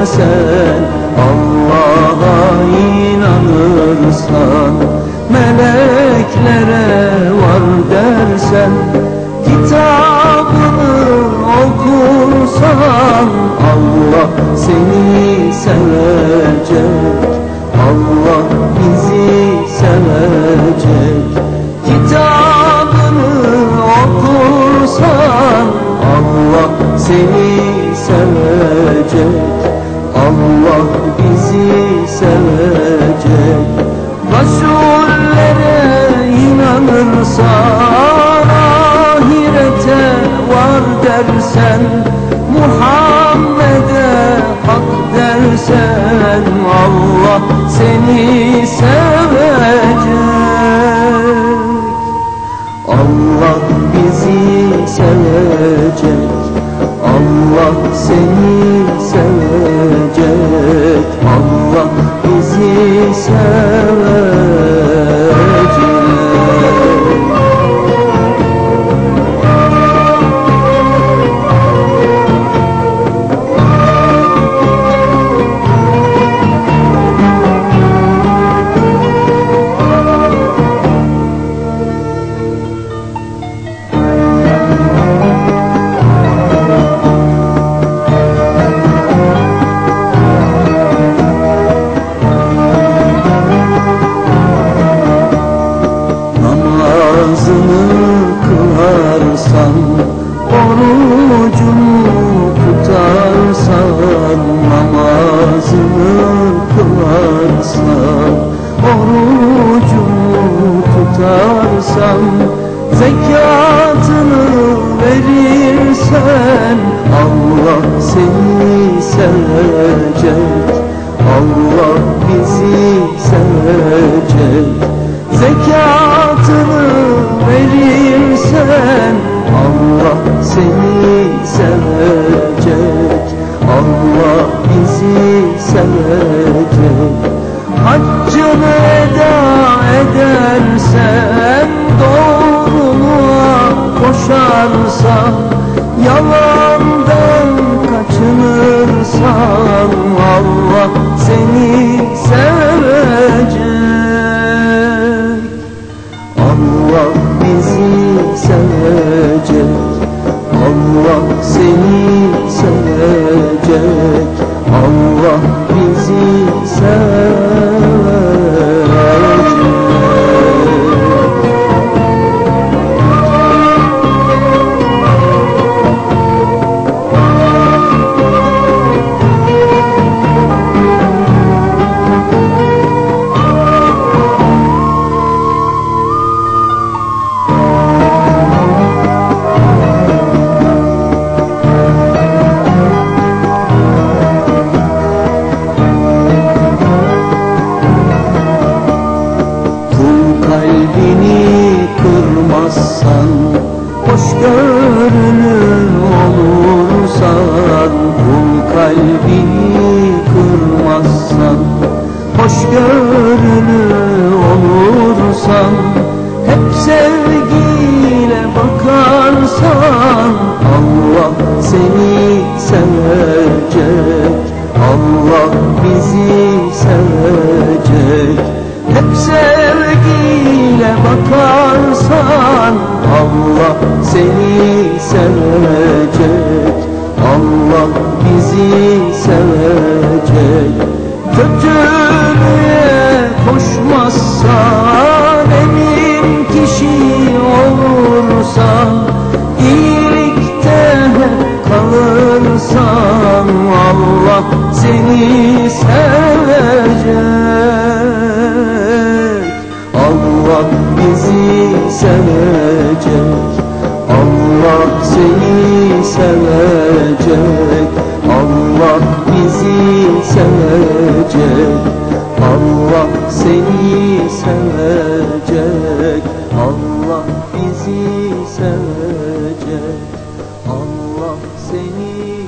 dersen Allah'a inanırsan Meleklere var dersen Kitabını okursan Allah seni sevecek Allah bizi sevecek. Kitabını okursan Allah seni sevecek Allah bizi sevecek. Resullere inanırsan Ahirete var dersen Muhammed'e hak dersen Allah seni sevecek. Allah bizi sevecek. Allah seni sevecek Allah Namazını kılarsan Orucunu tutarsan Zekatını verirsen Allah seni sevecek Allah bizi sevecek. Zekatını edersen Doğruluğa koşarsan Yalandan kaçınırsan Allah seni seni sevecek. Allah bizi sevecek. Kötülüğe koşmazsan Emin kişi olursan İyilikte kalırsan Allah seni sevecek. Allah bizi sevecek Allah seni sevecek. Allah bizi sevecek. Allah seni sevecek. Allah bizi sevecek. Allah seni